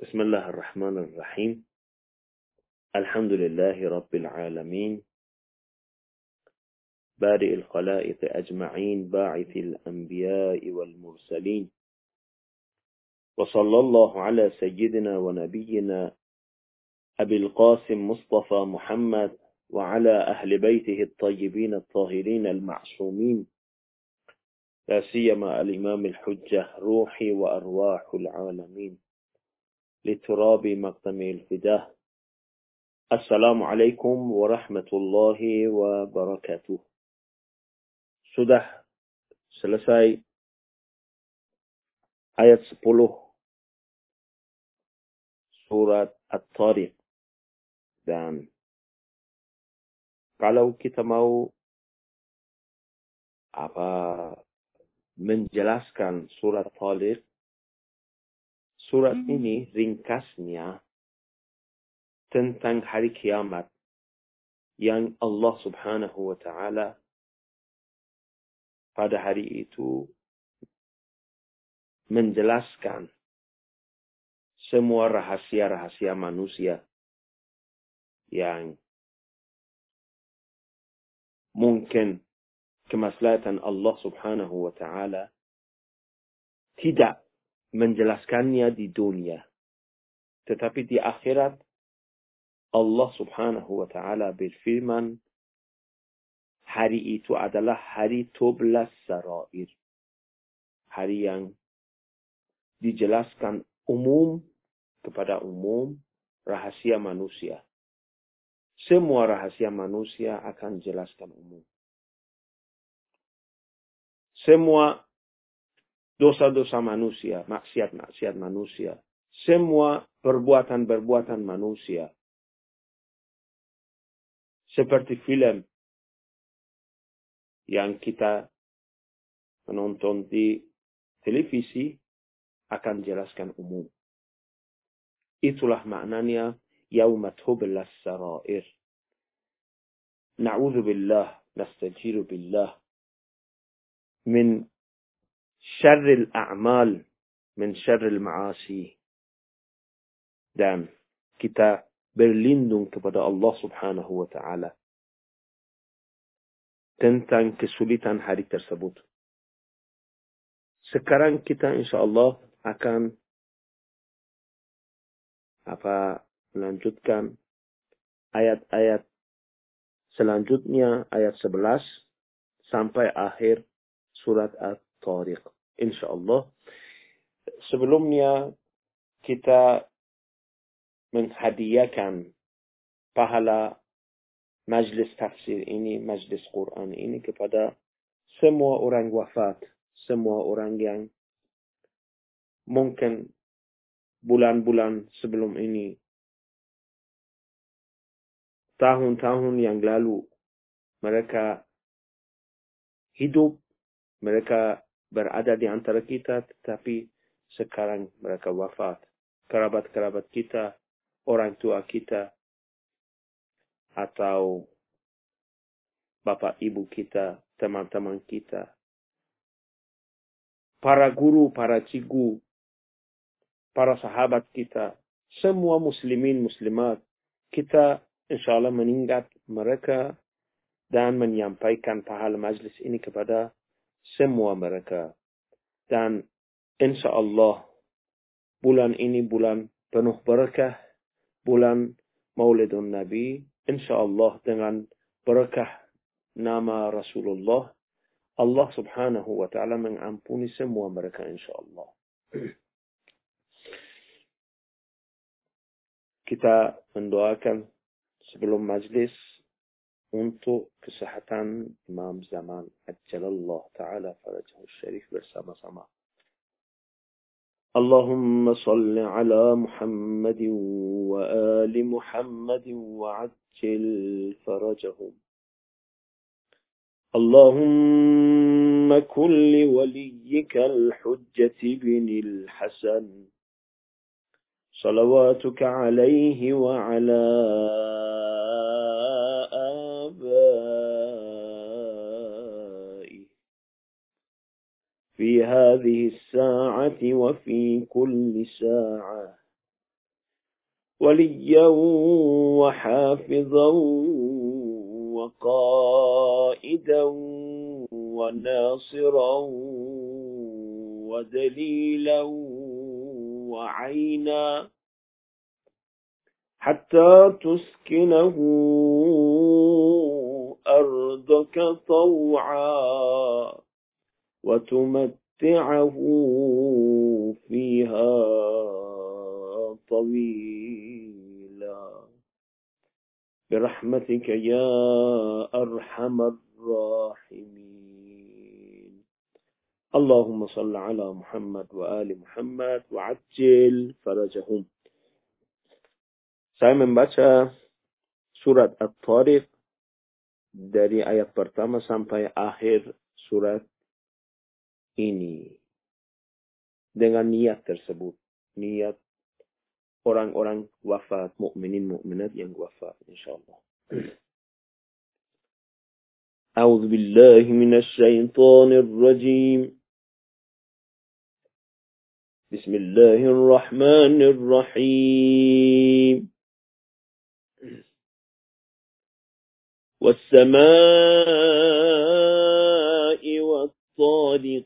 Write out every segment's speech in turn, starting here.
بسم الله الرحمن الرحيم. الحمد لله رب العالمين. بارئ الخلائق أجمعين باعث الأنبياء والمرسلين. وصلى الله على سيدنا ونبينا أبي القاسم مصطفى محمد وعلى أهل بيته الطيبين الطاهرين المعصومين. لا سيما الإمام الحجة روحي وأرواح العالمين. لتراب مقدم الفداه السلام عليكم ورحمة الله وبركاته sudah selesai ayat 10 surat At-Tariq dan kalau kita mau apa menjelaskan surat Tariq surat ini ringkasnya tentang hari kiamat yang Allah Subhanahu wa taala pada hari itu menjelaskan semua rahasia-rahasia manusia yang mungkin kemaslahatan Allah Subhanahu wa taala tidak menjelaskannya di dunia tetapi di akhirat Allah Subhanahu wa taala berfirman hari itu adalah hari toblas sarair. Hari yang dijelaskan umum kepada umum rahasia manusia. Semua rahasia manusia akan jelaskan umum. Semua dosa-dosa manusia, maksiat-maksiat manusia, semua perbuatan-perbuatan manusia. Seperti film yang kita menonton di televisi akan jelaskan umum. Itulah maknanya yauma tublas sarair. Na'udzu billah, nastajiru billah min syarril a'mal, min ma'asi. Dan kita berlindung kepada Allah Subhanahu wa taala tentang kesulitan hari tersebut. Sekarang kita insya Allah akan apa melanjutkan ayat-ayat selanjutnya ayat 11 sampai akhir surat At-Tariq. Insya Allah. Sebelumnya kita menghadiahkan pahala majlis tafsir ini, majlis Quran ini kepada semua orang wafat, semua orang yang mungkin bulan-bulan sebelum ini, tahun-tahun yang lalu, mereka hidup, mereka berada di antara kita, tetapi sekarang mereka wafat. Kerabat-kerabat kita, orang tua kita, atau bapak ibu kita, teman-teman kita, para guru, para cikgu, para sahabat kita, semua muslimin muslimat, kita insya Allah meningkat mereka dan menyampaikan pahala majlis ini kepada semua mereka. Dan insya Allah bulan ini bulan penuh berkah, bulan Maulidun Nabi, insyaallah dengan berkah nama Rasulullah Allah Subhanahu wa taala mengampuni semua mereka insyaallah. Kita mendoakan sebelum majlis untuk kesehatan Imam Zaman Ajjalallah Ta'ala Farajahu Syarif bersama-sama. اللهم صل على محمد وآل محمد وعجل فرجهم. اللهم كن لوليك الحجة بن الحسن. صلواتك عليه وعلى في هذه الساعة وفي كل ساعة. وليا وحافظا وقائدا وناصرا ودليلا وعينا. حتى تسكنه أرضك طوعا. وتمتعه فيها طويلا. برحمتك يا أرحم الراحمين. اللهم صل على محمد وآل محمد وعجل فرجهم. Saya membaca surat At-Tariq dari ayat pertama sampai akhir surat ini. Dengan niat tersebut. Niat orang-orang wafat, mukminin mukminat yang wafat insyaallah. أعوذ بالله من الشيطان الرجيم بسم الله الرحمن الرحيم والسماء والطارق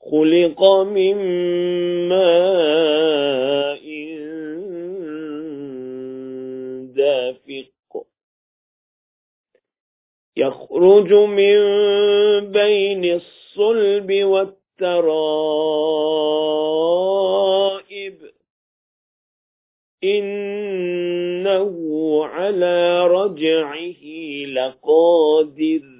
خلق من ماء دافق. يخرج من بين الصلب والترائب. إنه على رجعه لقادر.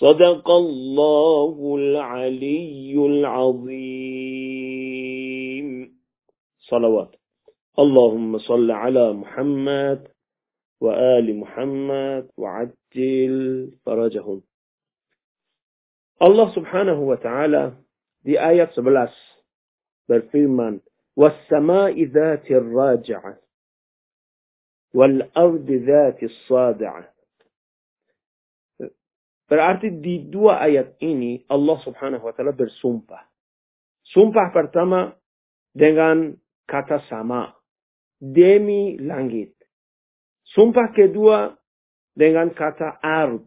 صدق الله العلي العظيم. صلوات. اللهم صل على محمد وآل محمد وعجل فرجهم. Allah subhanahu wa ta'ala di ayat 11 berfirman وَالسَّمَاءِ ذَاتِ الرَّاجِعَةِ وَالْأَرْضِ ذَاتِ الصَّادِعَةِ Berarti di dua ayat ini Allah subhanahu wa ta'ala bersumpah. Sumpah pertama dengan kata sama. Demi langit. Sumpah kedua dengan kata ard.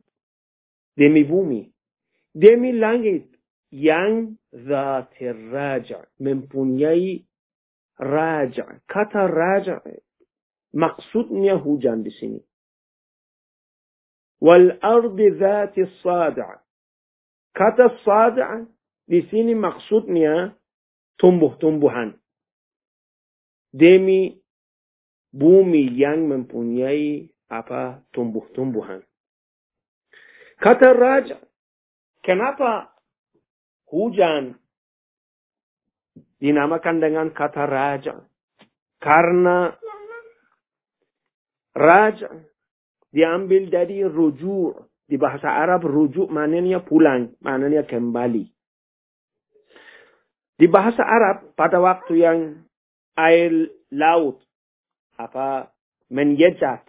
Demi bumi. Demi langit yang zatir raja. Mempunyai raja. Kata raja. Maksudnya hujan di sini. Wal ardi dhati sada. Kata sada di sini maksudnya tumbuh-tumbuhan. Demi bumi yang mempunyai apa tumbuh-tumbuhan. Kata raja, kenapa hujan dinamakan dengan kata raja? Karena raja diambil dari rujuk. Di bahasa Arab rujuk maknanya pulang, maknanya kembali. Di bahasa Arab pada waktu yang air laut apa menjejat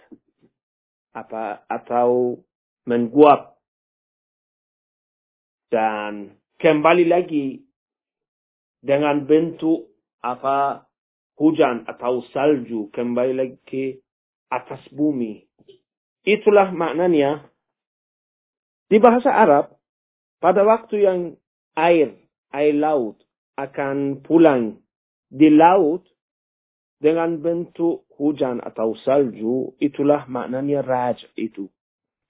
apa atau menguap dan kembali lagi dengan bentuk apa hujan atau salju kembali lagi ke atas bumi. Itulah maknanya di bahasa Arab pada waktu yang air, air laut akan pulang di laut dengan bentuk hujan atau salju, itulah maknanya raj itu.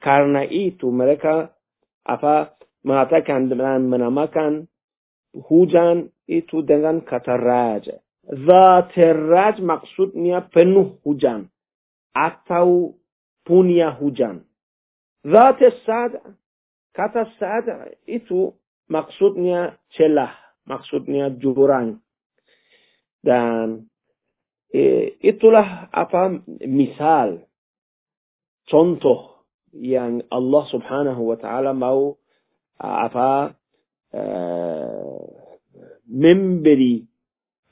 Karena itu mereka apa mengatakan dan menamakan hujan itu dengan kata raj. Zat raj maksudnya penuh hujan atau punya hujan. Zat sad kata sad itu maksudnya celah, maksudnya jurang. Dan e, itulah apa misal contoh yang Allah Subhanahu wa taala mau apa uh, memberi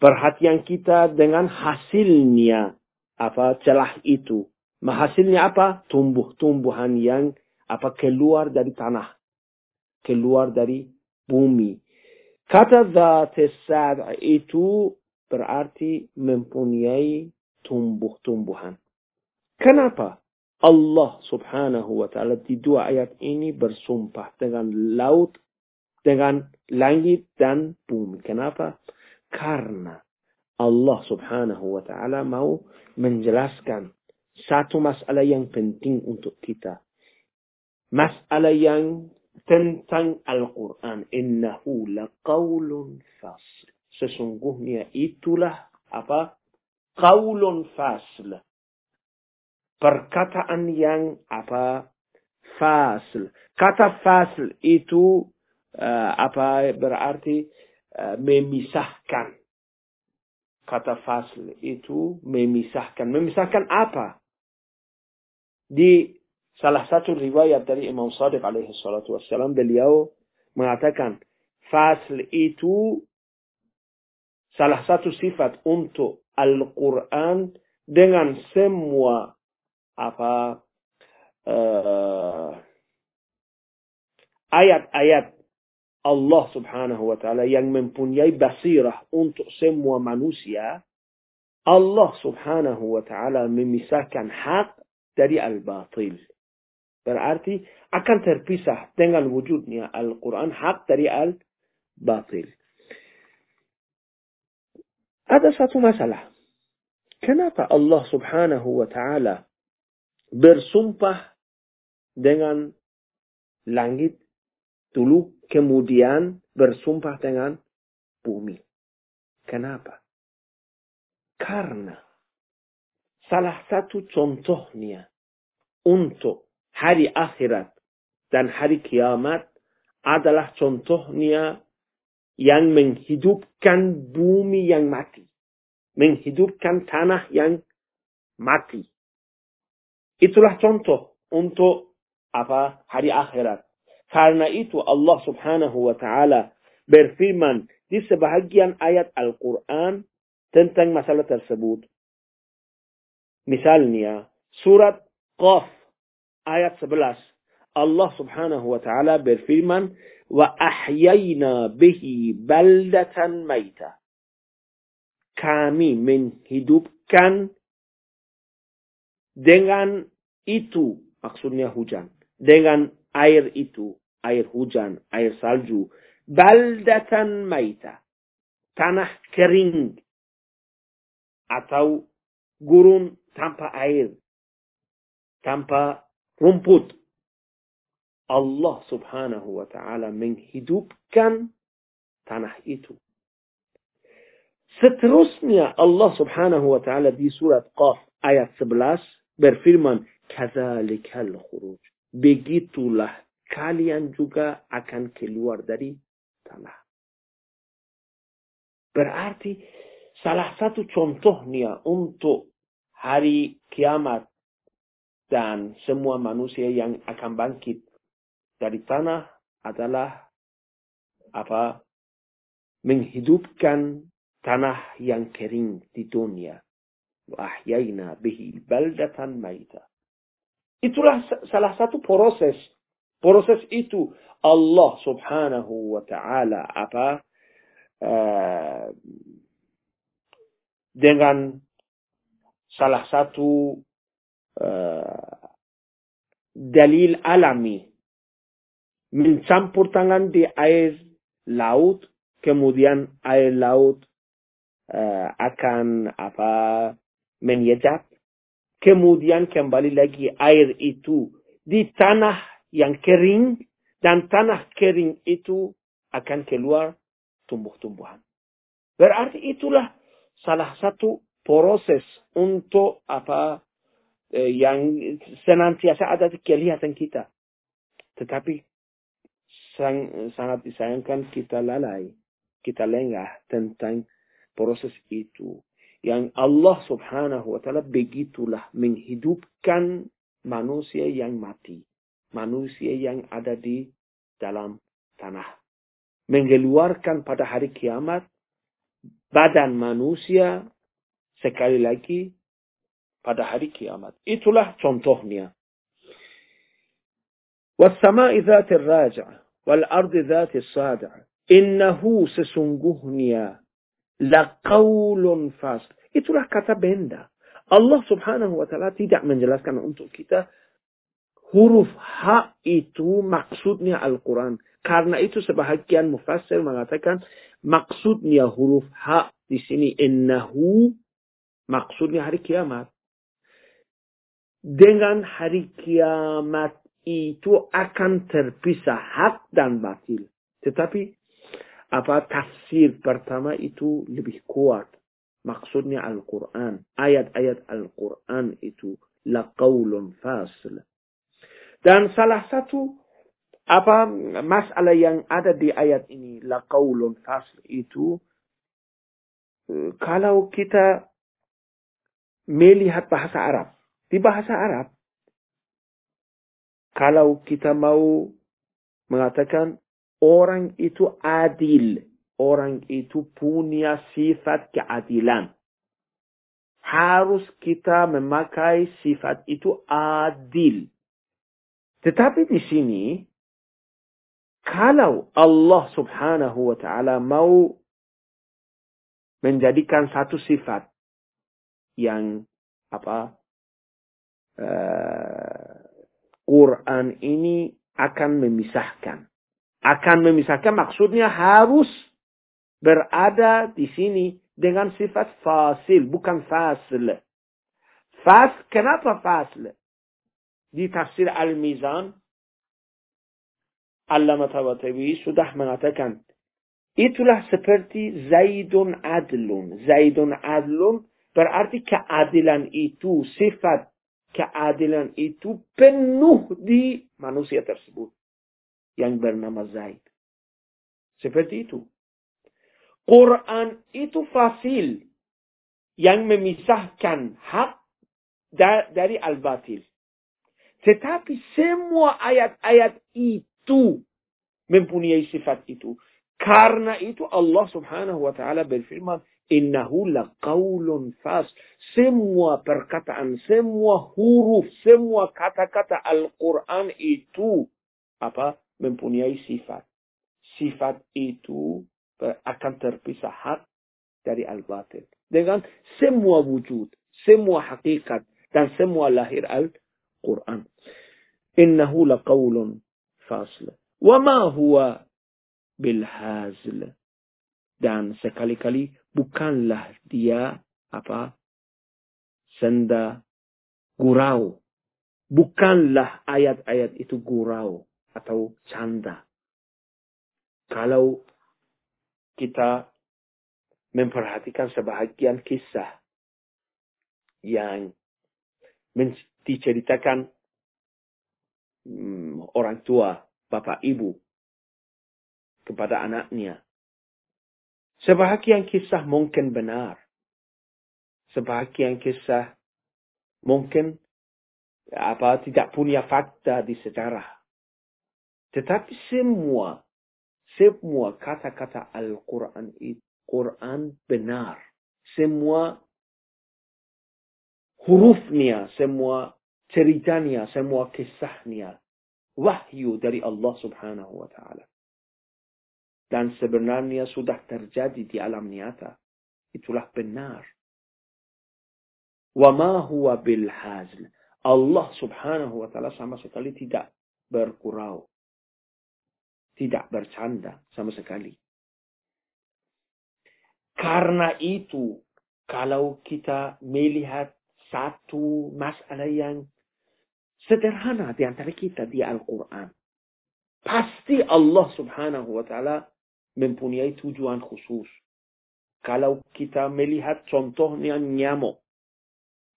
perhatian kita dengan hasilnya apa celah itu. Hasilnya apa? Tumbuh-tumbuhan yang apa keluar dari tanah, keluar dari bumi. Kata zat itu berarti mempunyai tumbuh-tumbuhan. Kenapa? Allah subhanahu wa ta'ala di dua ayat ini bersumpah dengan laut, dengan langit dan bumi. Kenapa? Karena Allah subhanahu wa ta'ala mau menjelaskan satu masalah yang penting untuk kita. Masalah yang tentang Al-Quran. Innahu laqawlun fasl. Sesungguhnya itulah apa? Qaulun fasl perkataan yang apa fasl. Kata fasl itu uh, apa berarti uh, memisahkan. Kata fasl itu memisahkan. Memisahkan apa? Di salah satu riwayat dari Imam Sadiq alaihi salatu wassalam beliau mengatakan fasl itu salah satu sifat untuk Al-Quran dengan semua apa uh, ayat-ayat Allah subhanahu wa ta'ala yang mempunyai basirah untuk semua manusia, Allah subhanahu wa ta'ala memisahkan hak dari al-batil. Berarti akan terpisah dengan wujudnya Al-Quran hak dari al-batil. Ada satu masalah. Kenapa Allah subhanahu wa ta'ala bersumpah dengan langit dulu kemudian bersumpah dengan bumi. Kenapa? Karena salah satu contohnya untuk hari akhirat dan hari kiamat adalah contohnya yang menghidupkan bumi yang mati. Menghidupkan tanah yang mati. Itulah contoh untuk apa hari akhirat. Karena itu Allah subhanahu wa ta'ala berfirman di sebahagian ayat Al-Quran tentang masalah tersebut. Misalnya, surat Qaf ayat 11. Allah subhanahu wa ta'ala berfirman, Wa ahyayna bihi baldatan maita. Kami menghidupkan dengan itu maksudnya hujan. Dengan air itu, air hujan, air salju. Baldatan maita. Tanah kering. Atau gurun tanpa air. Tanpa rumput. Allah subhanahu wa ta'ala menghidupkan tanah itu. Seterusnya Allah subhanahu wa ta'ala di surat Qaf ayat 11 berfirman, Kazalikal khuruj. Begitulah kalian juga akan keluar dari tanah. Berarti salah satu contohnya untuk hari kiamat dan semua manusia yang akan bangkit dari tanah adalah apa menghidupkan tanah yang kering di dunia. Wahyaina bihi baldatan maita. Itulah salah satu proses. Proses itu Allah subhanahu wa ta'ala apa uh, dengan salah satu uh, dalil alami mencampur tangan di air laut kemudian air laut uh, akan apa menyedap kemudian kembali lagi air itu di tanah yang kering dan tanah kering itu akan keluar tumbuh-tumbuhan. Berarti itulah salah satu proses untuk apa yang senantiasa ada di kelihatan kita. Tetapi sang, sangat disayangkan kita lalai, kita lengah tentang proses itu yang Allah subhanahu wa ta'ala begitulah menghidupkan manusia yang mati. Manusia yang ada di dalam tanah. Mengeluarkan pada hari kiamat badan manusia sekali lagi pada hari kiamat. Itulah contohnya. والسماء ذات الراجع والأرض ذات الصادع إنه sesungguhnya laqaulun fas. Itulah kata benda. Allah subhanahu wa ta'ala tidak menjelaskan untuk kita huruf H itu maksudnya Al-Quran. Karena itu sebahagian mufassir mengatakan maksudnya huruf H di sini innahu maksudnya hari kiamat. Dengan hari kiamat itu akan terpisah hak dan batil. Tetapi apa tafsir pertama itu lebih kuat. Maksudnya Al-Quran. Ayat-ayat Al-Quran itu laqawlun fasil. Dan salah satu apa masalah yang ada di ayat ini laqawlun fasil itu kalau kita melihat bahasa Arab. Di bahasa Arab kalau kita mau mengatakan orang itu adil. Orang itu punya sifat keadilan. Harus kita memakai sifat itu adil. Tetapi di sini, kalau Allah subhanahu wa ta'ala mau menjadikan satu sifat yang apa uh, Quran ini akan memisahkan akan memisahkan maksudnya harus berada di sini dengan sifat fasil, bukan fasil. Fas, kenapa fasil? Di tafsir Al-Mizan, Allama Tawatawi sudah mengatakan, itulah seperti Zaidun Adlun. Zaidun Adlun berarti keadilan itu, sifat keadilan itu penuh di manusia tersebut yang bernama Zaid. Seperti itu. Quran itu fasil yang memisahkan hak dari al-batil. Tetapi semua ayat-ayat itu mempunyai sifat itu. Karena itu Allah subhanahu wa ta'ala berfirman, Innahu laqawlun fas. Semua perkataan, semua huruf, semua kata-kata Al-Quran itu apa mempunyai sifat. Sifat itu akan terpisah hak dari al-batil. Dengan semua wujud, semua hakikat, dan semua lahir Al-Quran. Innahu laqawlun fasl. Wama huwa bilhazl. Dan sekali-kali bukanlah dia apa senda gurau. Bukanlah ayat-ayat itu gurau atau canda. Kalau kita memperhatikan sebahagian kisah yang diceritakan hmm, orang tua, bapak ibu kepada anaknya. Sebahagian kisah mungkin benar. Sebahagian kisah mungkin apa tidak punya fakta di sejarah. Tetapi semua, semua kata-kata Al-Quran Quran benar. Semua hurufnya, semua ceritanya, semua kisahnya wahyu dari Allah Subhanahu wa taala. Dan sebenarnya sudah terjadi di alam nyata. Itulah benar. Huwa bil hazl. Allah Subhanahu wa taala sama sekali tidak berkurau. Tidak bercanda sama sekali. Karena itu, kalau kita melihat satu masalah yang sederhana di antara kita di Al-Quran. Pasti Allah subhanahu wa ta'ala mempunyai tujuan khusus. Kalau kita melihat contohnya nyamuk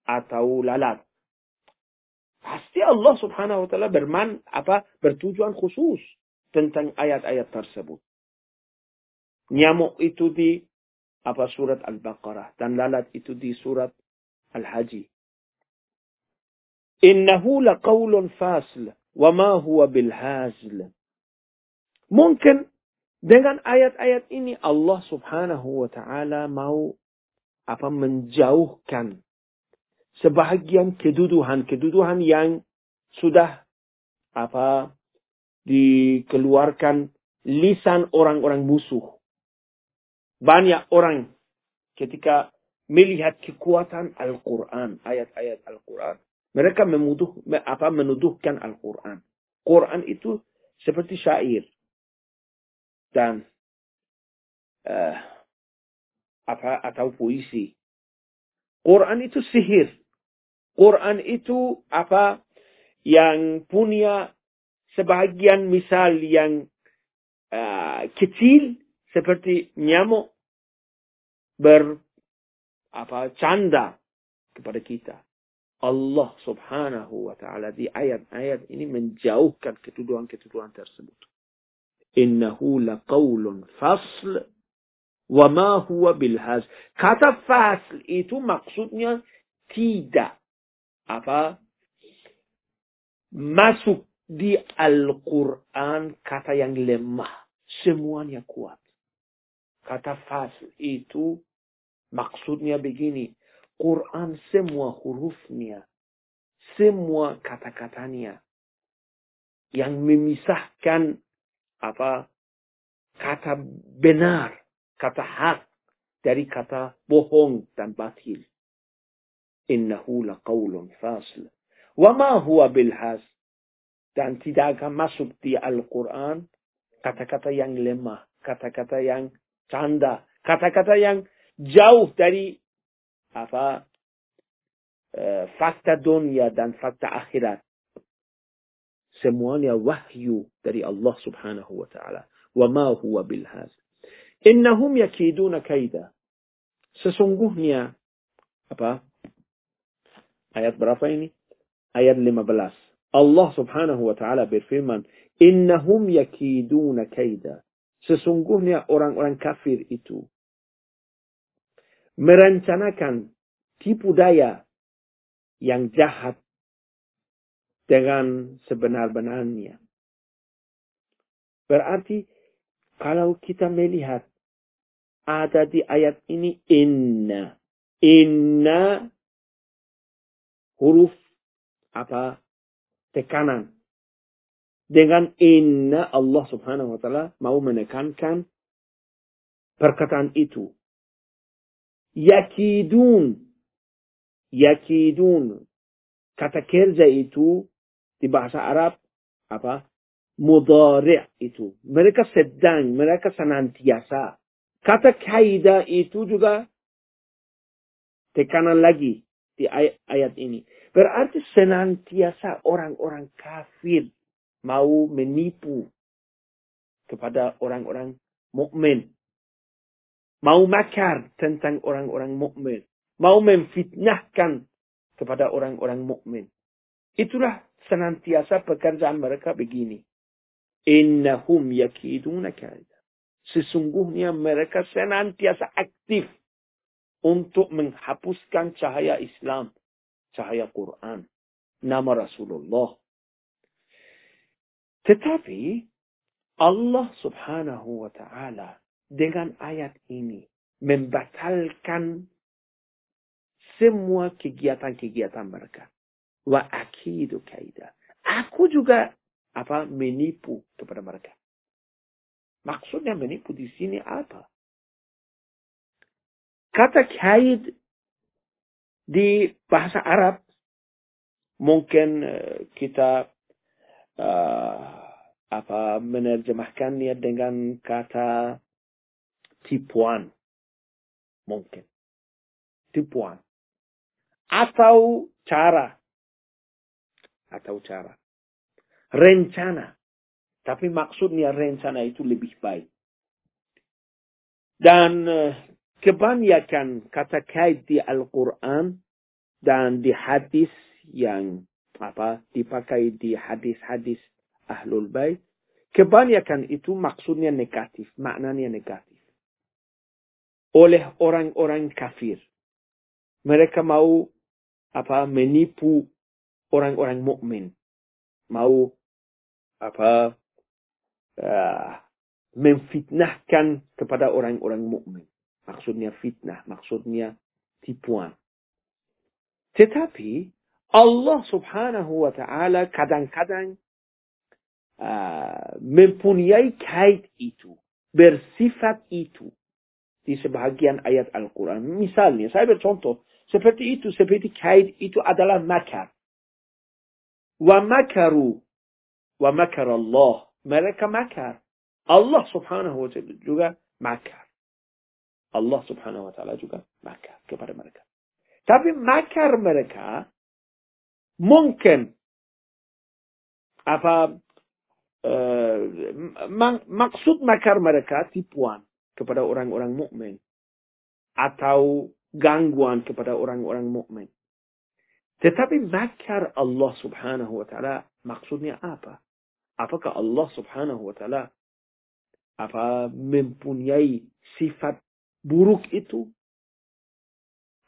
atau lalat. Pasti Allah subhanahu wa ta'ala berman, apa, bertujuan khusus tentang ayat-ayat tersebut. Nyamuk itu di apa surat Al-Baqarah dan lalat itu di surat Al-Haji. Innahu laqawlun fasl wa ma huwa bilhazl. Mungkin dengan ayat-ayat ini Allah Subhanahu wa taala mau apa menjauhkan sebahagian keduduhan-keduduhan yang sudah apa dikeluarkan lisan orang-orang musuh. Banyak orang ketika melihat kekuatan Al-Quran, ayat-ayat Al-Quran, mereka menuduh, apa, menuduhkan Al-Quran. Quran itu seperti syair. Dan uh, apa atau puisi. Quran itu sihir. Quran itu apa yang punya sebahagian misal yang uh, kecil seperti nyamuk ber apa canda kepada kita. Allah subhanahu wa ta'ala di ayat-ayat ini menjauhkan ketuduhan-ketuduhan tersebut. Innahu laqawlun fasl wa ma huwa bilhaz. Kata fasl itu maksudnya tidak apa masuk di Al-Quran kata yang lemah. Semuanya kuat. Kata fasl itu maksudnya begini. Quran semua hurufnya, semua kata-katanya yang memisahkan apa kata benar, kata hak dari kata bohong dan batil. Innahu laqawlun fasl. Wa ma huwa bilhas. Dan tidak akan masuk di Al-Quran kata-kata yang lemah, kata-kata yang canda, kata-kata yang jauh dari apa uh, fakta dunia dan fakta akhirat. Semuanya wahyu dari Allah subhanahu wa ta'ala. Wa ma huwa bilhaz. Innahum yakiduna kaida. Sesungguhnya, apa? Ayat berapa ini? Ayat 15. Allah subhanahu wa ta'ala berfirman, Innahum yakiduna kaida. Sesungguhnya orang-orang kafir itu merencanakan tipu daya yang jahat dengan sebenar-benarnya. Berarti kalau kita melihat ada di ayat ini inna. Inna huruf apa? Tekanan. Dengan inna Allah subhanahu wa ta'ala mau menekankan perkataan itu yakidun. Yakidun. Kata kerja itu di bahasa Arab apa? Mudari' itu. Mereka sedang, mereka senantiasa. Kata kaida itu juga tekanan lagi di ayat ini. Berarti senantiasa orang-orang kafir mau menipu kepada orang-orang mukmin mau makar tentang orang-orang mukmin, mau memfitnahkan kepada orang-orang mukmin. Itulah senantiasa pekerjaan mereka begini. Innahum yakiduna kaida. Sesungguhnya mereka senantiasa aktif untuk menghapuskan cahaya Islam, cahaya Quran, nama Rasulullah. Tetapi Allah subhanahu wa ta'ala dengan ayat ini membatalkan semua kegiatan-kegiatan mereka. Wa akidu kaida. Aku juga apa menipu kepada mereka. Maksudnya menipu di sini apa? Kata kaid di bahasa Arab mungkin uh, kita uh, apa menerjemahkannya dengan kata tipuan mungkin tipuan atau cara atau cara. Rencana. Tapi maksudnya rencana itu lebih baik. Dan uh, kebanyakan kata kait di Al-Quran dan di hadis yang apa dipakai di hadis-hadis ahlul bait kebanyakan itu maksudnya negatif maknanya negatif. Oleh orang-orang kafir. Mereka mau apa menipu orang-orang mukmin mau apa uh, memfitnahkan kepada orang-orang mukmin maksudnya fitnah maksudnya tipuan tetapi Allah subhanahu wa ta'ala kadang-kadang uh, mempunyai kait itu, bersifat itu di sebahagian ayat Al-Quran. Misalnya, saya bercontoh, seperti itu, seperti kait itu adalah makar. Wa makaru, wa makar Allah. Mereka makar. Allah subhanahu wa ta'ala juga makar. Allah subhanahu wa ta'ala juga makar kepada mereka. Tapi makar mereka mungkin apa uh, maksud makar mereka tipuan kepada orang-orang mukmin atau gangguan kepada orang-orang mukmin. Tetapi makar Allah Subhanahu wa taala maksudnya apa? Apakah Allah Subhanahu wa taala apa mempunyai sifat buruk itu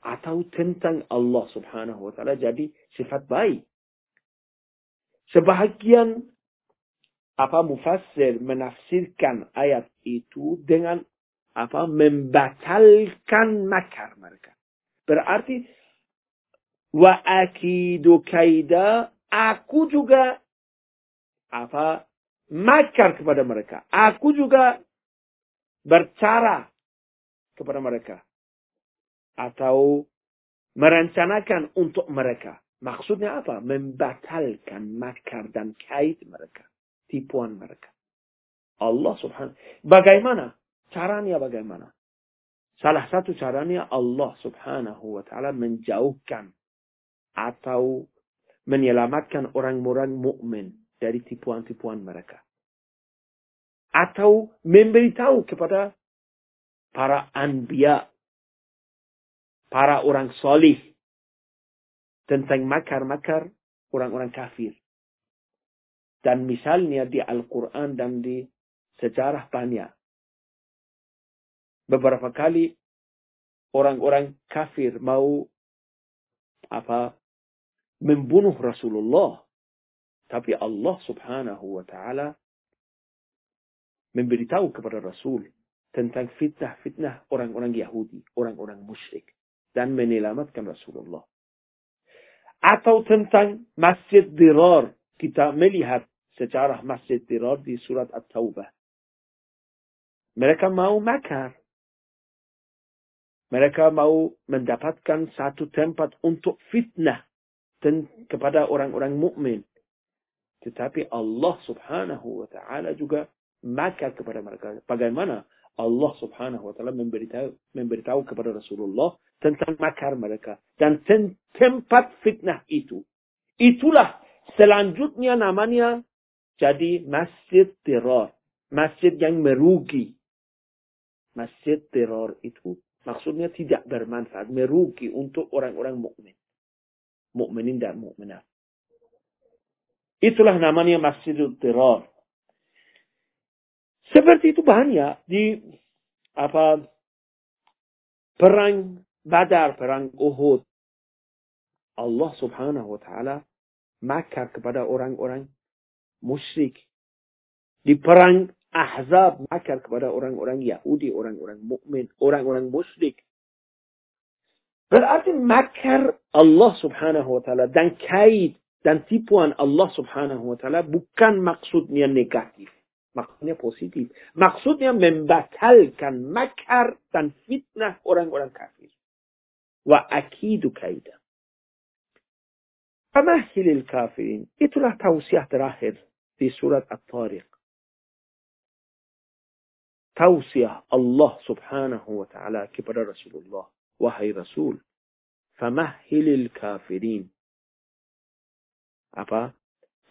atau tentang Allah Subhanahu wa taala jadi sifat baik. Sebahagian apa mufassir menafsirkan ayat itu dengan apa membatalkan makar mereka. Berarti wa akidu kaida aku juga apa makar kepada mereka. Aku juga bercara kepada mereka atau merencanakan untuk mereka. Maksudnya apa? Membatalkan makar dan kait mereka. Tipuan mereka. Allah subhanahu. Bagaimana? Caranya bagaimana? Salah satu caranya Allah subhanahu wa ta'ala menjauhkan atau menyelamatkan orang-orang mukmin dari tipuan-tipuan mereka. Atau memberitahu kepada para anbiya para orang solih tentang makar-makar orang-orang kafir. Dan misalnya di Al-Quran dan di sejarah banyak. Beberapa kali orang-orang kafir mau apa membunuh Rasulullah. Tapi Allah subhanahu wa ta'ala memberitahu kepada Rasul tentang fitnah-fitnah orang-orang Yahudi, orang-orang musyrik dan menyelamatkan Rasulullah. Atau tentang Masjid Dirar. Kita melihat sejarah Masjid Dirar di surat At-Taubah. Mereka mau makar. Mereka mau mendapatkan satu tempat untuk fitnah kepada orang-orang mukmin. Tetapi Allah subhanahu wa ta'ala juga makar kepada mereka. Bagaimana Allah subhanahu wa ta'ala memberitahu, memberitahu kepada Rasulullah tentang makar mereka. Dan tempat fitnah itu. Itulah selanjutnya namanya jadi masjid teror. Masjid yang merugi. Masjid teror itu maksudnya tidak bermanfaat. Merugi untuk orang-orang mukmin, Mukminin dan mukminat. Itulah namanya masjid teror. Seperti itu banyak di apa perang Badar, perang Uhud. Allah subhanahu wa ta'ala makar kepada orang-orang musyrik. Di perang Ahzab makar kepada orang-orang Yahudi, orang-orang mukmin, orang-orang musyrik. برقاتي مكر الله سبحانه وتعالى دان كايد دان تيبو ان الله سبحانه وتعالى بكان مقصود نيا نيجاتيف مقصود نيا بوسيتيف مقصود نيا من بطل كان مكر دان فتنة أوران أوران كافير وأكيد كايدا فمهل الكافرين إتو لح توسيح تراهد في سورة الطارق توصية الله سبحانه وتعالى كبر رسول الله Wahai Rasul. Famahilil kafirin. Apa?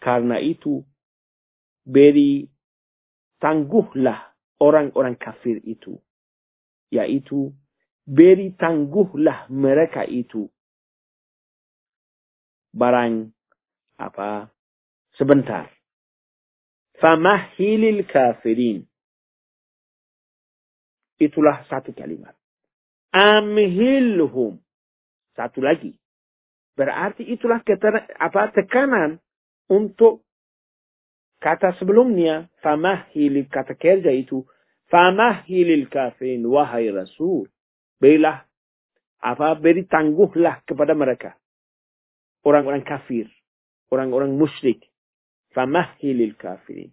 Karena itu beri tangguhlah orang-orang kafir itu. Yaitu beri tangguhlah mereka itu. Barang apa? Sebentar. Famahilil kafirin. Itulah satu kalimat. Amhilhum. Satu lagi. Berarti itulah keter, apa tekanan untuk kata sebelumnya famahilil kata kerja itu famahilil kafirin wahai rasul berilah apa beri tangguhlah kepada mereka orang-orang kafir orang-orang musyrik famahilil kafirin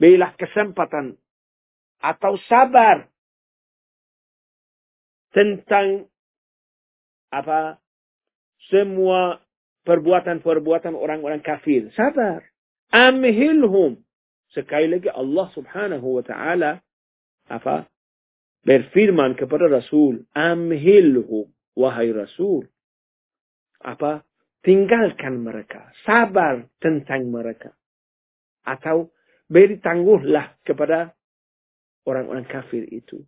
berilah kesempatan atau sabar tentang apa semua perbuatan-perbuatan orang-orang kafir. Sabar. Amhilhum. Sekali lagi Allah subhanahu wa ta'ala apa? berfirman kepada Rasul, amhilhum, wahai Rasul. Apa? Tinggalkan mereka. Sabar tentang mereka. Atau beri tangguhlah kepada orang-orang kafir itu.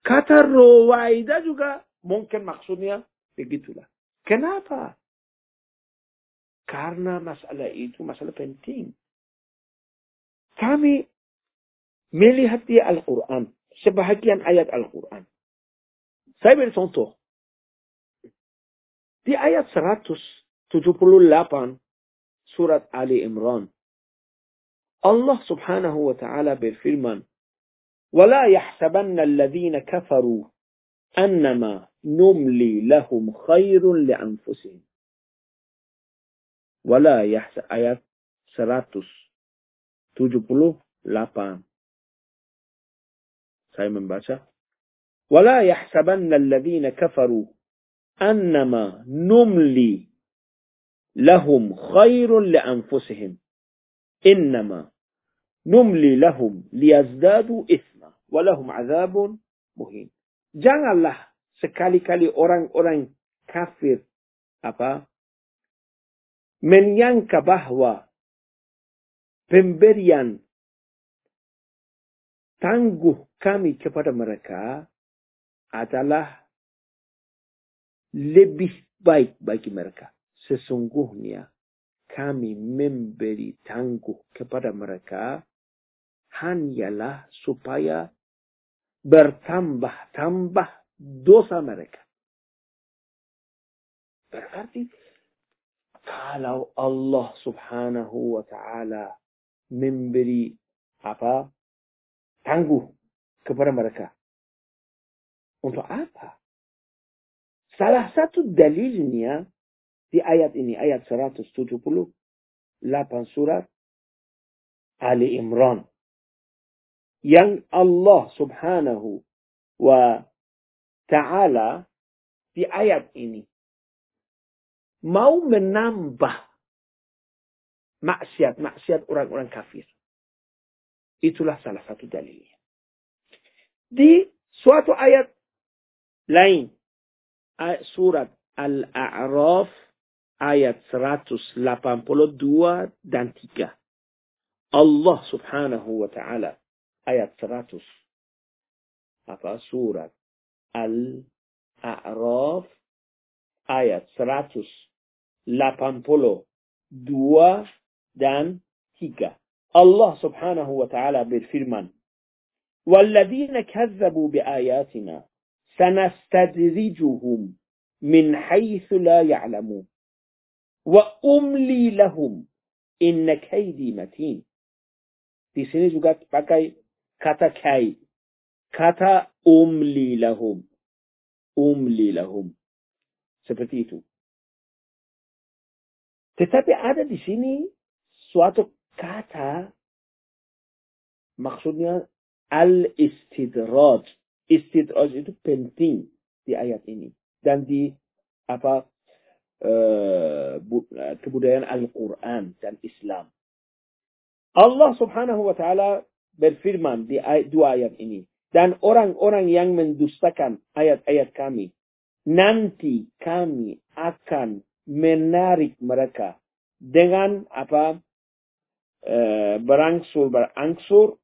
Kata Ruwaida juga mungkin maksudnya begitulah. Kenapa? Karena masalah itu masalah penting. Kami melihat di Al-Quran, sebahagian ayat Al-Quran. Saya beri contoh. Di ayat 178 surat Ali Imran. Allah subhanahu wa ta'ala berfirman, ولا يحسبن الذين كفروا أنما نملي لهم خير لأنفسهم. ولا يحسب ayat 178 saya membaca ولا يحسبن الذين كفروا أنما نملي لهم خير لأنفسهم. إنما Numli lahum liyazdadu isma walahum azabun muhin. Janganlah sekali-kali orang-orang kafir apa menyangka bahwa pemberian tangguh kami kepada mereka adalah lebih baik bagi mereka. Sesungguhnya kami memberi tangguh kepada mereka hanyalah supaya bertambah-tambah dosa mereka. Berarti kalau Allah subhanahu wa ta'ala memberi apa tangguh kepada mereka. Untuk apa? Salah satu dalilnya di ayat ini, ayat 178 surat Ali Imran. Yang Allah subhanahu wa Ta'ala di ayat ini mau menambah maksiat-maksiat orang-orang kafir. Itulah salah satu dalilnya. Di suatu ayat lain, surat Al-A'raf ayat 182 dan 3. Allah subhanahu wa ta'ala أيتراتوس أفا سورة الأعراف أيتراتوس لابامبولو دوا دان تيكا الله سبحانه وتعالى بالفرمان والذين كذبوا بآياتنا سنستدرجهم من حيث لا يعلمون وأملي لهم إن كيدي متين في سنة جوجات بكاي kata kai, kata umli lahum. Umli lahum. Seperti itu. Tetapi ada di sini suatu kata maksudnya al-istidraj. Istidraj itu penting di ayat ini dan di apa uh, kebudayaan Al-Quran dan Islam. Allah subhanahu wa ta'ala berfirman di dua ayat ini. Dan orang-orang yang mendustakan ayat-ayat kami, nanti kami akan menarik mereka dengan apa uh, berangsur berangsur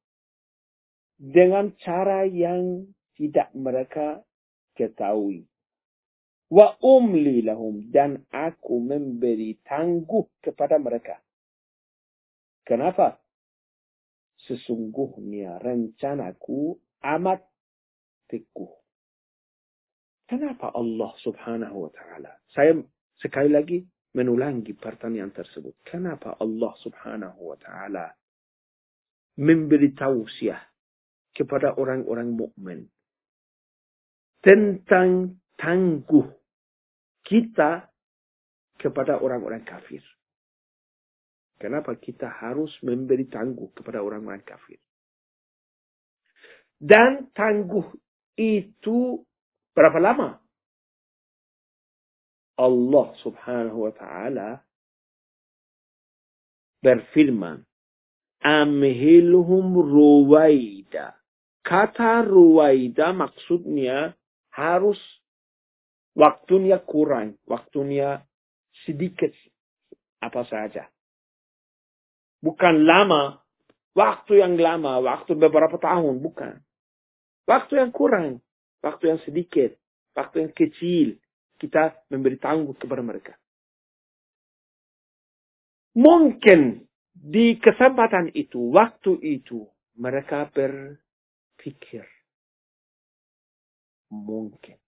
dengan cara yang tidak mereka ketahui. Wa umli lahum dan aku memberi tangguh kepada mereka. Kenapa? Sesungguhnya rencanaku amat teguh. Kenapa Allah subhanahu wa ta'ala? Saya sekali lagi menulangi pertanyaan tersebut. Kenapa Allah subhanahu wa ta'ala memberi tausiah kepada orang-orang mukmin tentang tangguh kita kepada orang-orang kafir. Kenapa kita harus memberi tangguh kepada orang-orang kafir? Dan tangguh itu berapa lama? Allah subhanahu wa ta'ala berfirman, Amhilhum ruwaida. Kata ruwaida maksudnya harus waktunya kurang, waktunya sedikit apa saja. Bukan lama, waktu yang lama, waktu beberapa tahun, bukan. Waktu yang kurang, waktu yang sedikit, waktu yang kecil, kita memberi tangguh kepada mereka. Mungkin di kesempatan itu, waktu itu, mereka berpikir. Mungkin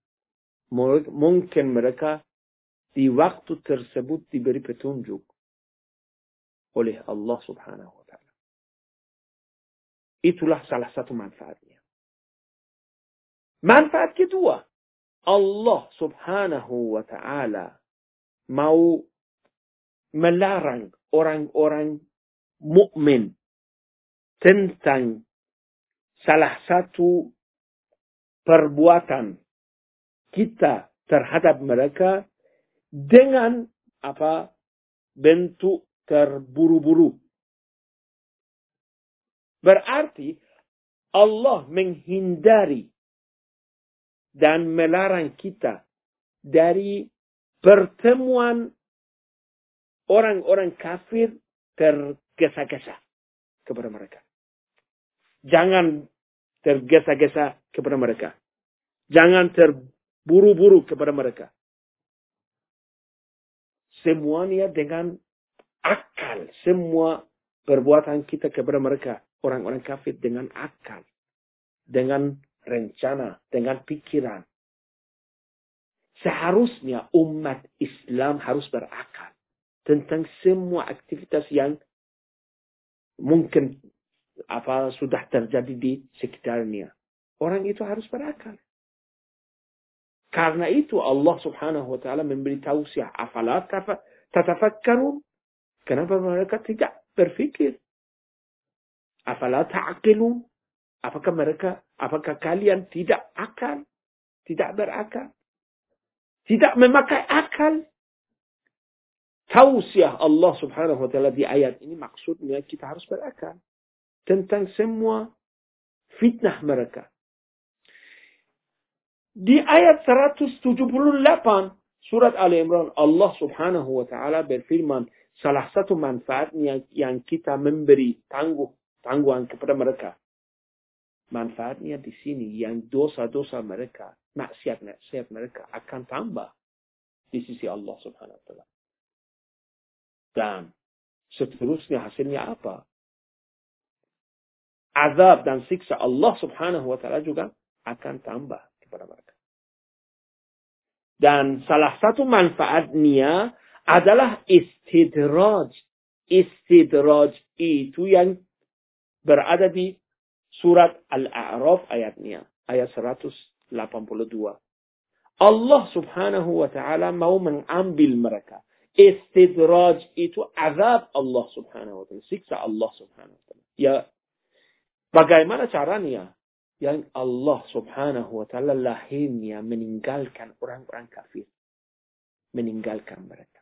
mungkin mereka di waktu tersebut diberi petunjuk oleh Allah subhanahu wa ta'ala. Itulah salah satu manfaatnya. Manfaat kedua, Allah subhanahu wa ta'ala mau melarang orang-orang mukmin tentang salah satu perbuatan kita terhadap mereka dengan apa bentuk terburu-buru. Berarti Allah menghindari dan melarang kita dari pertemuan orang-orang kafir tergesa-gesa kepada mereka. Jangan tergesa-gesa kepada mereka. Jangan ter buru-buru kepada mereka. Semuanya dengan akal. Semua perbuatan kita kepada mereka. Orang-orang kafir dengan akal. Dengan rencana. Dengan pikiran. Seharusnya umat Islam harus berakal. Tentang semua aktivitas yang mungkin apa sudah terjadi di sekitarnya. Orang itu harus berakal. Karena itu Allah subhanahu wa ta'ala memberi tausiah. Afala tatafakkarun. Kenapa mereka tidak berfikir? Afala ta'akilun. Apakah mereka, apakah kalian tidak akal? Tidak berakal? Tidak memakai akal? Tausiah Allah subhanahu wa ta'ala di ayat ini maksudnya kita harus berakal. Tentang semua fitnah mereka di ayat 178 surat Ali Imran Allah Subhanahu wa taala berfirman salah satu manfaatnya yang kita memberi tangguh tangguhan kepada mereka. Manfaatnya di sini yang dosa-dosa mereka, maksiat-maksiat mereka akan tambah di sisi Allah Subhanahu wa taala. Dan seterusnya hasilnya apa? Azab dan siksa Allah Subhanahu wa taala juga akan tambah kepada mereka. Dan salah satu manfaatnya adalah istidraj. Istidraj itu yang berada di surat Al-A'raf ayatnya, ayat 182. Allah subhanahu wa ta'ala mau mengambil mereka. Istidraj itu azab Allah subhanahu wa ta'ala. Siksa Allah subhanahu wa ta'ala. Ya, bagaimana caranya? Yang Allah subhanahu wa ta'ala lahirnya meninggalkan orang-orang kafir. Meninggalkan mereka.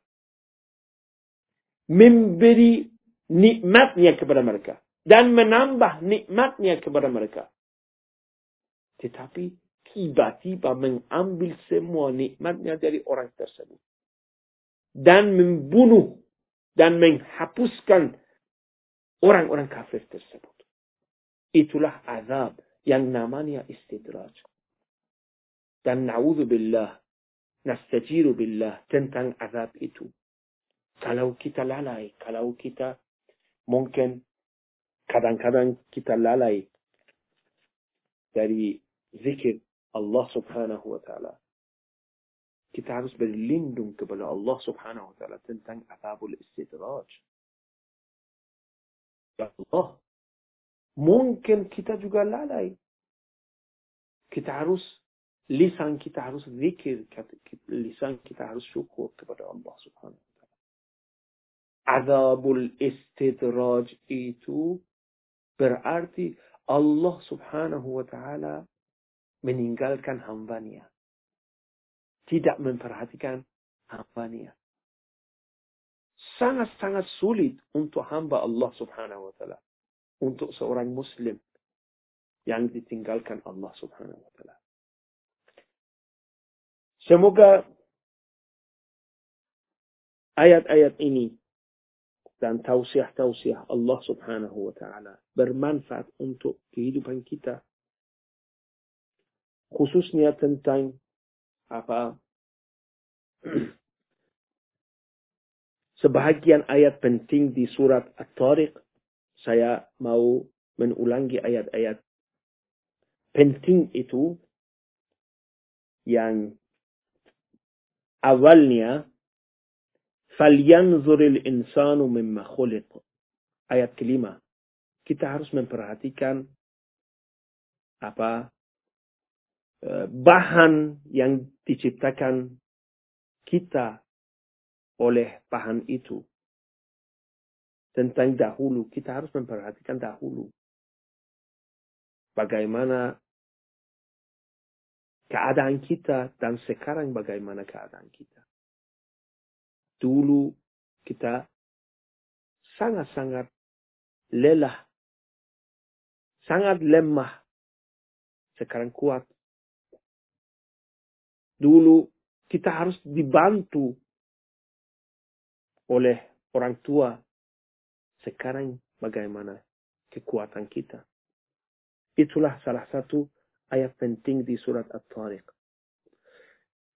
Memberi nikmatnya kepada mereka. Dan menambah nikmatnya kepada mereka. Tetapi tiba-tiba mengambil semua nikmatnya dari orang tersebut. Dan membunuh dan menghapuskan orang-orang kafir tersebut. Itulah azab yang namanya istidraj. Dan na'udzubillah, nastajiru billah tentang azab itu. Kalau kita lalai, kalau kita mungkin kadang-kadang kita lalai dari zikir Allah subhanahu wa ta'ala. Kita harus berlindung kepada Allah subhanahu wa ta'ala tentang azabul istidraj. Ya Allah, mungkin kita juga lalai. Kita harus, lisan kita harus zikir, lisan kita harus syukur kepada Allah subhanahu wa ta'ala. Azabul istidraj itu berarti Allah subhanahu wa ta'ala meninggalkan hambanya. Tidak memperhatikan hambanya. Sangat-sangat sulit untuk hamba Allah subhanahu wa ta'ala. Untuk seorang muslim yang ditinggalkan Allah subhanahu wa ta'ala. Semoga ayat-ayat ini dan tausiah-tausiah Allah subhanahu wa ta'ala bermanfaat untuk kehidupan kita khususnya tentang apa? Sebahagian ayat penting di surat At-Tariq. Saya mau mengulangi ayat-ayat penting itu yang awalnya falyanzuril insanu mimma khuliq ayat kelima kita harus memperhatikan apa Eh, bahan yang diciptakan kita oleh bahan itu. Tentang dahulu, kita harus memperhatikan dahulu. Bagaimana keadaan kita dan sekarang bagaimana keadaan kita. Dulu kita sangat-sangat lelah, sangat lemah. Sekarang kuat. Dulu kita harus dibantu oleh orang tua. Sekarang bagaimana kekuatan kita. Itulah salah satu ayat penting di surat At-Tariq.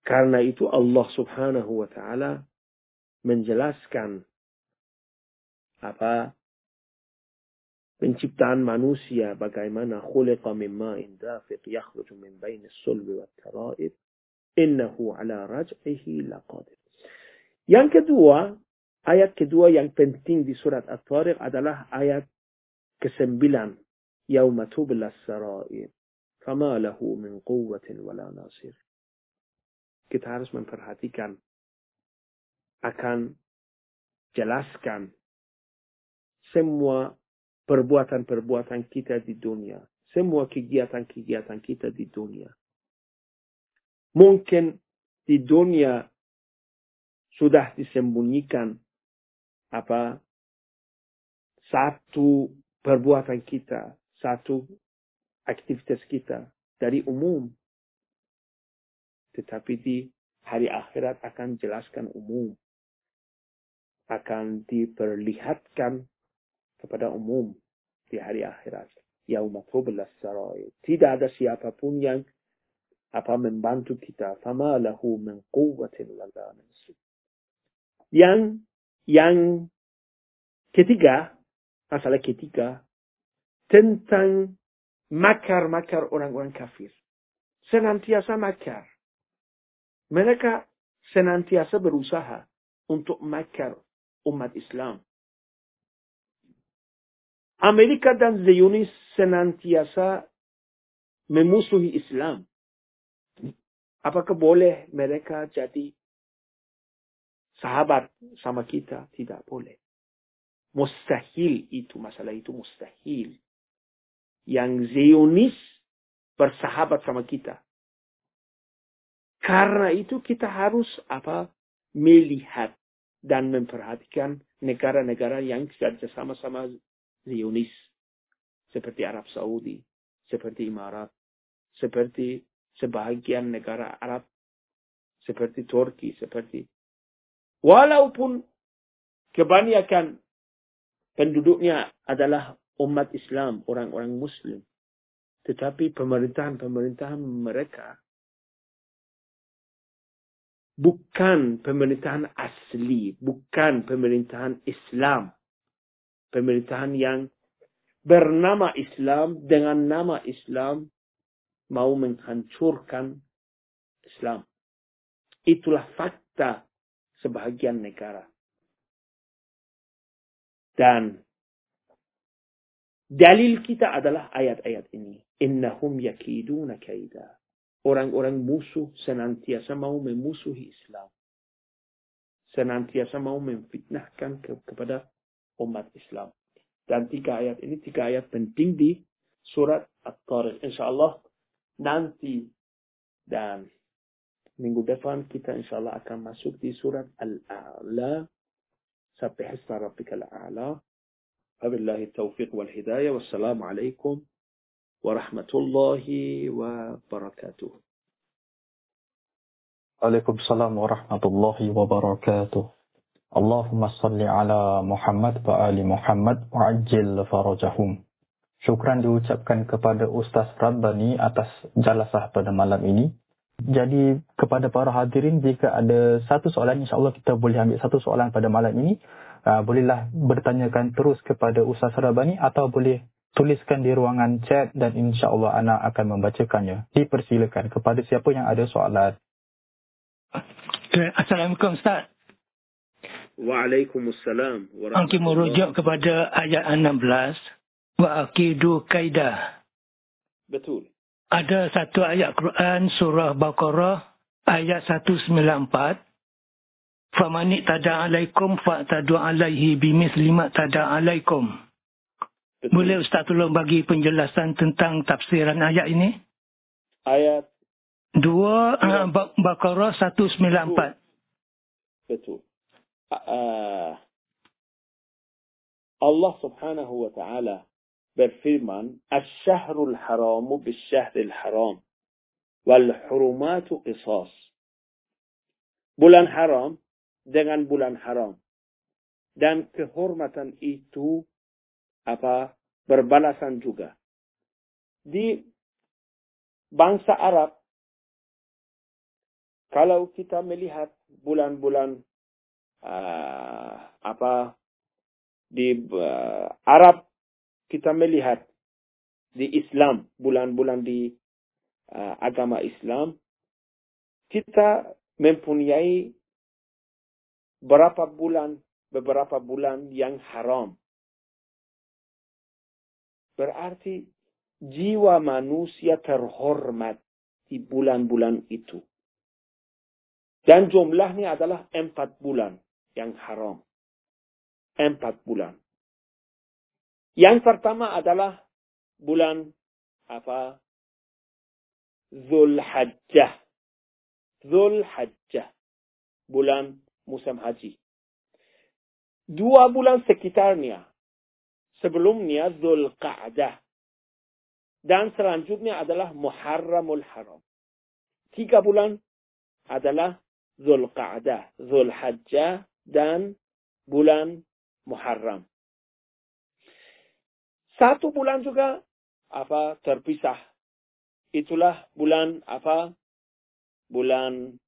Karena itu Allah subhanahu wa ta'ala menjelaskan apa penciptaan manusia bagaimana khuliqa min ma'in dafiq yakhruju min bainis sulbi wat tara'ib innahu ala raj'ihi laqadir. Yang kedua, ayat kedua yang penting di surat At-Tariq adalah ayat ke-9. Yauma tubla sarair. Fama lahu min quwwatin wala nasir. Kita harus memperhatikan akan jelaskan semua perbuatan-perbuatan kita di dunia. Semua kegiatan-kegiatan kita di dunia mungkin di dunia sudah disembunyikan apa satu perbuatan kita, satu aktivitas kita dari umum. Tetapi di hari akhirat akan jelaskan umum. Akan diperlihatkan kepada umum di hari akhirat. Yaumatublas sarai. Tidak ada siapa pun yang apa membantu kita fama lahu min quwwatin wala nasir yang yang ketiga masalah ketiga tentang makar-makar orang-orang kafir senantiasa makar mereka senantiasa berusaha untuk makar umat Islam Amerika dan Zionis senantiasa memusuhi Islam. Apakah boleh mereka jadi sahabat sama kita? Tidak boleh. Mustahil itu, masalah itu mustahil. Yang Zionis bersahabat sama kita. Karena itu kita harus apa melihat dan memperhatikan negara-negara yang kerja sama-sama Zionis. Seperti Arab Saudi, seperti Emirat, seperti sebahagian negara Arab, seperti Turki, seperti walaupun kebanyakan penduduknya adalah umat Islam, orang-orang Muslim, tetapi pemerintahan-pemerintahan mereka bukan pemerintahan asli, bukan pemerintahan Islam, pemerintahan yang bernama Islam dengan nama Islam mau menghancurkan Islam. Itulah fakta sebahagian negara. Dan dalil kita adalah ayat-ayat ini. Innahum yakiduna kaida. Orang-orang musuh senantiasa mau memusuhi Islam. Senantiasa mau memfitnahkan ke kepada umat Islam. Dan tiga ayat ini, tiga ayat penting di surat At-Tariq. Insya Allah nanti dan minggu depan kita insya Allah akan masuk di surat Al-A'la sampai hasna rabbika al-a'la. Wabillahi taufiq wal hidayah. Wassalamualaikum warahmatullahi wabarakatuh. Waalaikumsalam warahmatullahi wabarakatuh. Allahumma salli ala Muhammad wa ali Muhammad wa ajil farajahum. Syukran diucapkan kepada Ustaz Rabbani atas jalasah pada malam ini. Jadi kepada para hadirin jika ada satu soalan insyaAllah kita boleh ambil satu soalan pada malam ini. Uh, bolehlah bertanyakan terus kepada Ustaz Rabbani atau boleh tuliskan di ruangan chat dan insyaAllah anak akan membacakannya. Dipersilakan kepada siapa yang ada soalan. Assalamualaikum Ustaz. Waalaikumsalam. Angki merujuk kepada ayat 16 wa akidu kaidah. Betul. Ada satu ayat Quran surah Baqarah ayat 194. Famani tada alaikum fa tadu alaihi bimisli ma tada alaikum. Betul. Boleh Ustaz tolong bagi penjelasan tentang tafsiran ayat ini? Ayat dua uh, Baqarah 194. Betul. Uh, Allah Subhanahu wa taala berfirman, "Asy-syahrul haramu bis-syahril haram wal hurumatu qisas." Bulan haram dengan bulan haram. Dan kehormatan itu apa? berbalasan juga. Di bangsa Arab kalau kita melihat bulan-bulan uh, apa di uh, Arab kita melihat di Islam, bulan-bulan di uh, agama Islam, kita mempunyai berapa bulan, beberapa bulan yang haram. Berarti jiwa manusia terhormat di bulan-bulan itu. Dan jumlahnya adalah empat bulan yang haram. Empat bulan. Yang pertama adalah bulan apa? Zulhajjah. Zulhajjah. Bulan musim haji. Dua bulan sekitarnya. Sebelumnya Zulqa'dah. Dan selanjutnya adalah Muharramul Haram. Tiga bulan adalah Zulqa'dah, Zulhajjah, dan bulan Muharram. Satu bulan juga apa terpisah. Itulah bulan apa? Bulan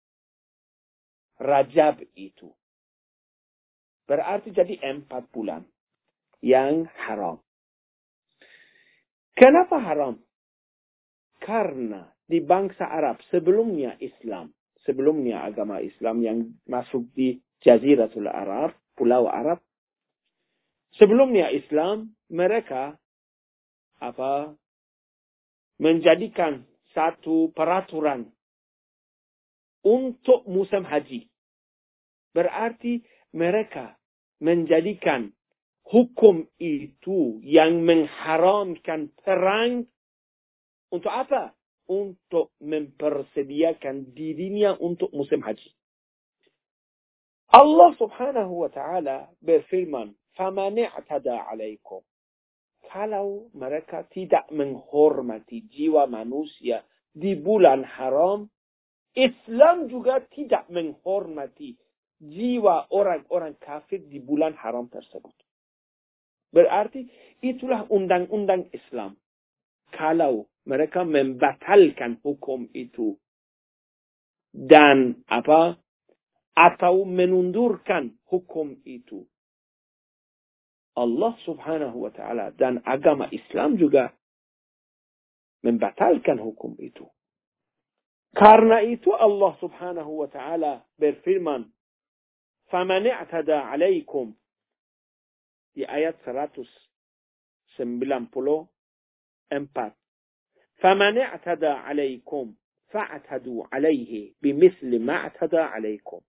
Rajab itu. Berarti jadi empat bulan yang haram. Kenapa haram? Karena di bangsa Arab sebelumnya Islam, sebelumnya agama Islam yang masuk di Jaziratul Arab, Pulau Arab, sebelumnya Islam mereka apa menjadikan satu peraturan untuk musim haji. Berarti mereka menjadikan hukum itu yang mengharamkan perang untuk apa? Untuk mempersediakan dirinya untuk musim haji. Allah subhanahu wa ta'ala berfirman, فَمَنِ اعْتَدَى عَلَيْكُمْ Kalau mereka tidak menghormati jiwa manusia di bulan haram, Islam juga tidak menghormati jiwa orang-orang kafir di bulan haram tersebut. Berarti itulah undang-undang Islam. Kalau mereka membatalkan hukum itu dan apa atau menundurkan hukum itu. Allah subhanahu wa ta'ala dan agama Islam juga membatalkan hukum itu. Karena itu Allah subhanahu wa ta'ala berfirman, فَمَنِ اعْتَدَى عَلَيْكُمْ di ayat 194. فَمَنِ اعْتَدَى عَلَيْكُمْ فَاعْتَدُوا عَلَيْهِ بِمِثْلِ مَا اعْتَدَى عَلَيْكُمْ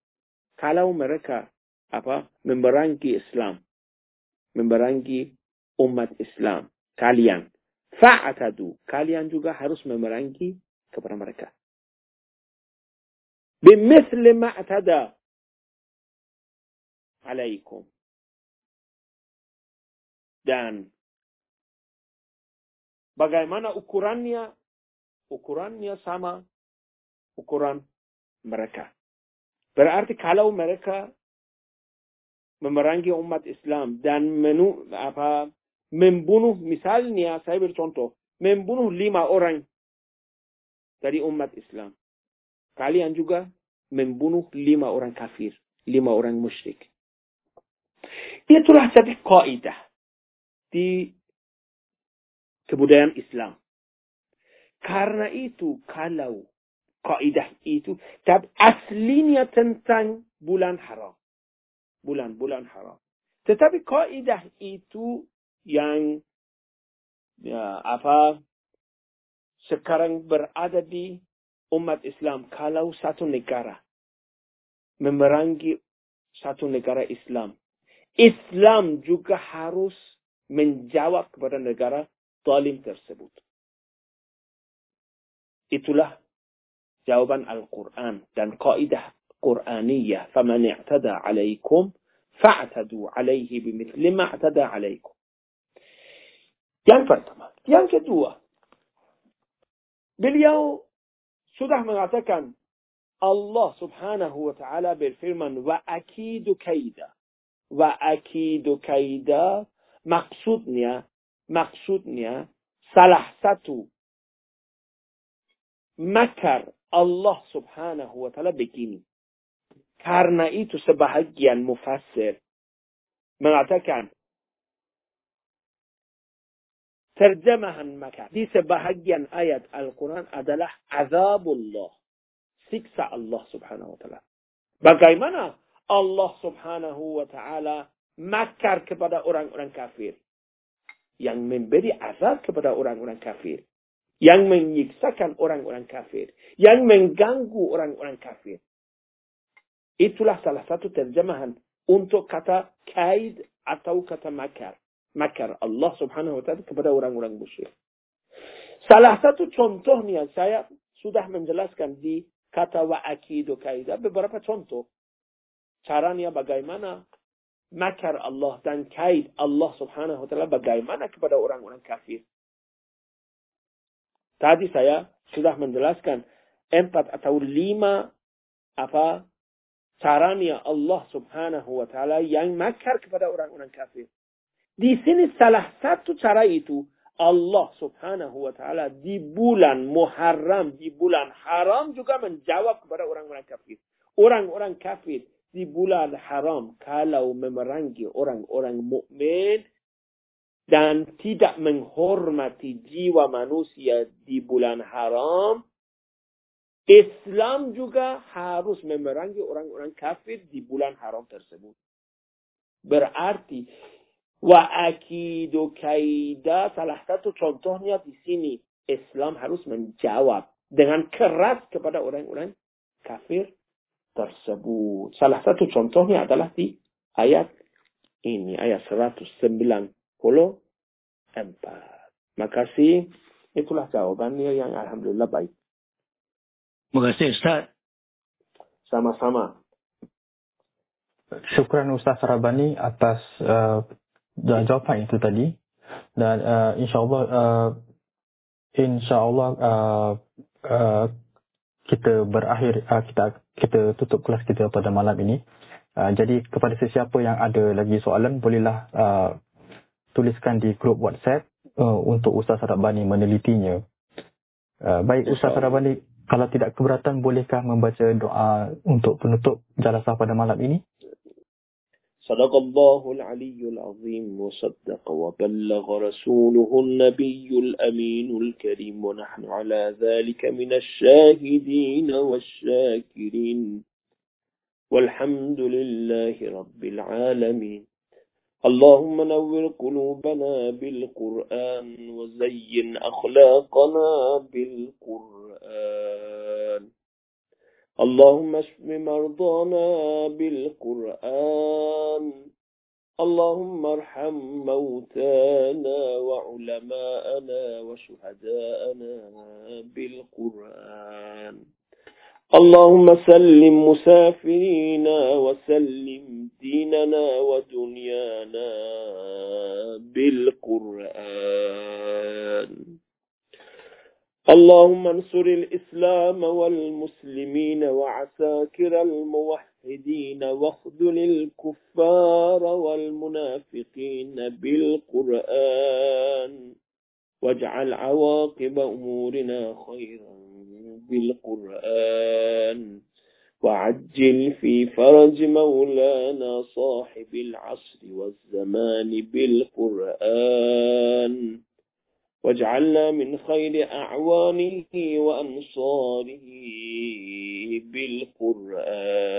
kalau mereka apa memerangi Islam, memerangi umat Islam, kalian fa'atadu, kalian juga harus memerangi kepada mereka. Bimithli ma'tada alaikum. Dan bagaimana ukurannya? Ukurannya sama ukuran mereka. Berarti kalau mereka memerangi umat Islam dan menu, apa, membunuh, misalnya saya bercontoh, membunuh lima orang dari umat Islam. Kalian juga membunuh lima orang kafir, lima orang musyrik. Itulah satu kaidah di kebudayaan Islam. Karena itu kalau kaidah itu. Tapi aslinya tentang bulan haram. Bulan-bulan haram. Tetapi kaidah itu yang ya, apa sekarang berada di umat Islam. Kalau satu negara memerangi satu negara Islam. Islam juga harus menjawab kepada negara zalim tersebut. Itulah jawaban Al-Quran dan kaidah Qur'aniyah. اعْتَدَى عَلَيْكُمْ فَاعْتَدُوا عَلَيْهِ بِمِثْلِ مَا اعْتَدَى عَلَيْكُمْ Yang pertama. Yang kedua. Beliau sudah mengatakan Allah subhanahu wa ta'ala berfirman wa akidu kaida. Wa akidu kaida maksudnya maksudnya salah satu makar Allah subhanahu wa ta'ala begini. Karena itu sebahagian mufassir mengatakan terjemahan maka di sebahagian ayat Al-Quran adalah azabullah. Siksa Allah subhanahu wa ta'ala. Bagaimana Allah subhanahu wa ta'ala makar kepada orang-orang kafir. Yang memberi azab kepada orang-orang kafir yang menyiksakan orang-orang kafir, yang mengganggu orang-orang kafir. Itulah salah satu terjemahan untuk kata kaid atau kata makar. Makar Allah subhanahu wa ta'ala kepada orang-orang musyrik. Salah satu contohnya saya sudah menjelaskan di kata wa akidu kaidah beberapa contoh. Caranya bagaimana makar Allah dan kaid Allah subhanahu wa ta'ala bagaimana kepada orang-orang kafir. Tadi saya sudah menjelaskan empat atau lima apa caranya Allah subhanahu wa ta'ala yang makar kepada orang-orang kafir. Di sini salah satu cara itu Allah subhanahu wa ta'ala di bulan Muharram, di bulan haram juga menjawab kepada orang-orang kafir. Orang-orang kafir di bulan haram kalau memerangi orang-orang mukmin dan tidak menghormati jiwa manusia di bulan haram, Islam juga harus memerangi orang-orang kafir di bulan haram tersebut. Berarti Wa akidu kaida salah satu contohnya di sini. Islam harus menjawab dengan keras kepada orang-orang kafir tersebut. Salah satu contohnya adalah di ayat ini, ayat 194. Makasih. Itulah jawabannya yang Alhamdulillah baik. Terima kasih Ustaz. Sama-sama. Syukran Ustaz Rabani atas uh, jawapan itu tadi. Dan uh, insyaAllah uh, insyaAllah uh, uh, kita berakhir, uh, kita kita tutup kelas kita pada malam ini. Uh, jadi kepada sesiapa yang ada lagi soalan, bolehlah uh, tuliskan di grup WhatsApp uh, untuk Ustaz Rabani menelitinya. Uh, baik Ustaz Rabani, kalau tidak keberatan, bolehkah membaca doa untuk penutup jalasah pada malam ini? صدق الله العلي العظيم وصدق وبلغ رسوله النبي الأمين الكريم ونحن على ذلك من الشاهدين والشاكرين. والحمد لله رب العالمين. اللهم نور قلوبنا بالقرآن وزين أخلاقنا بالقرآن. اللهم اشف مرضانا بالقرآن. اللهم ارحم موتانا وعلماءنا وشهداءنا بالقرآن. اللهم سلم مسافرينا وسلم ديننا ودنيانا بالقرآن. اللهم انصر الإسلام والمسلمين وعساكر الموحدين واخذل الكفار والمنافقين بالقرآن واجعل عواقب أمورنا خيرا بالقرآن وعجل في فرج مولانا صاحب العصر والزمان بالقرآن واجعلنا من خير أعوانه وأنصاره بالقرآن.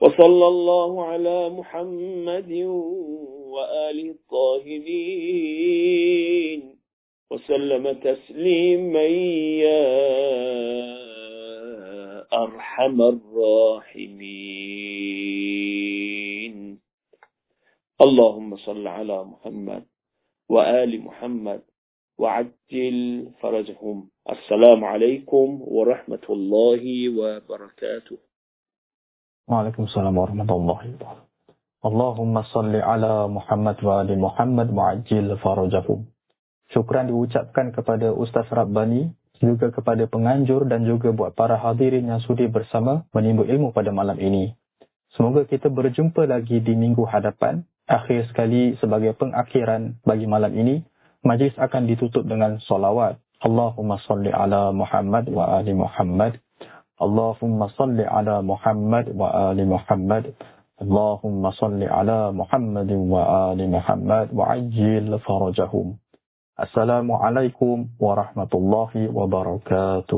وصلى الله على محمد وآله الطاهرين. وسلم تسليما يا أرحم الراحمين. اللهم صل على محمد وآل محمد وعجل فرجهم السلام عليكم ورحمة الله وبركاته وعليكم السلام ورحمة الله وبركاته اللهم صل على محمد وآل محمد وعجل فرجهم Syukran diucapkan kepada Ustaz Rabbani, juga kepada penganjur dan juga buat para hadirin yang sudi bersama menimba ilmu pada malam ini. Semoga kita berjumpa lagi di minggu hadapan. Akhir sekali sebagai pengakhiran bagi malam ini, majlis akan ditutup dengan solawat. Allahumma salli ala Muhammad wa ali Muhammad. Allahumma salli ala Muhammad wa ali Muhammad. Allahumma salli ala Muhammad wa ali Muhammad wa ajil farajahum. Assalamualaikum warahmatullahi wabarakatuh.